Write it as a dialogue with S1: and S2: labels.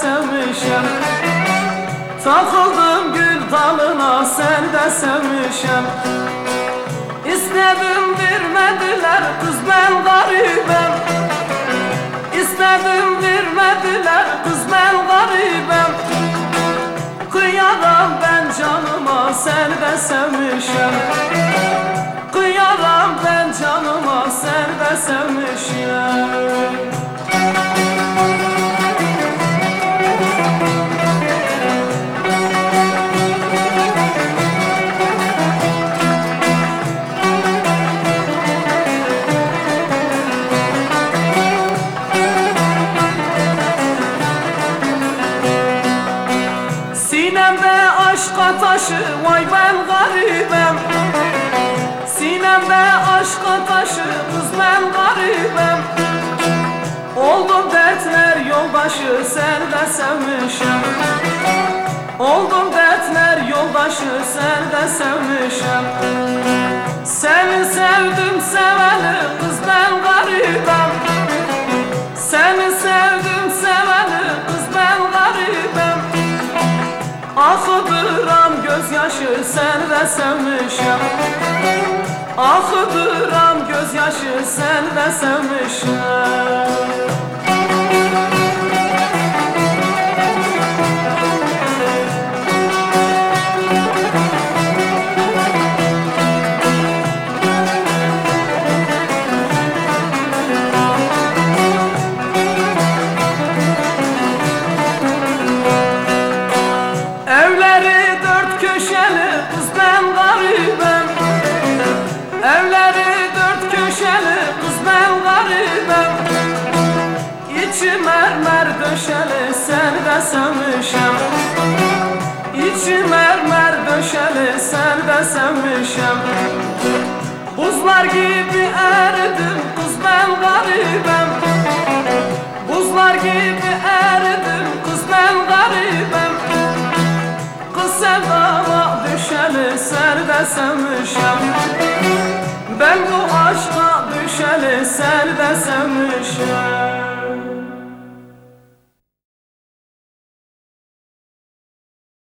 S1: sevmişem Takıldım gül dalına sen de sevmişem İstedim vermediler kız ben garibem. İstedim vermediler kız ben garibem. Kıyaram ben canıma sen de sevmişem Kıyaram ben canıma sen de sevmişem Sinemde aşk ataşı vay ben garibem. Sinemde aşk ataşı kız ben garibem. Oldum dertler yoldaşı sen de sevmişim Oldum dertler yoldaşı sen de sevmişim Seni sevdim seveli kız Akıdıram gözyaşı sen de sevmişim Akıdıram gözyaşı sen de Evleri dört köşeli kız ben garibem İçi mermer döşeli sen de sevmişem. İçi mermer döşeli sen de sevmişem. Buzlar gibi eridim kız ben garibem Buzlar gibi eridim kız ben garibem Kız sevdama düşeli sen de sevmişem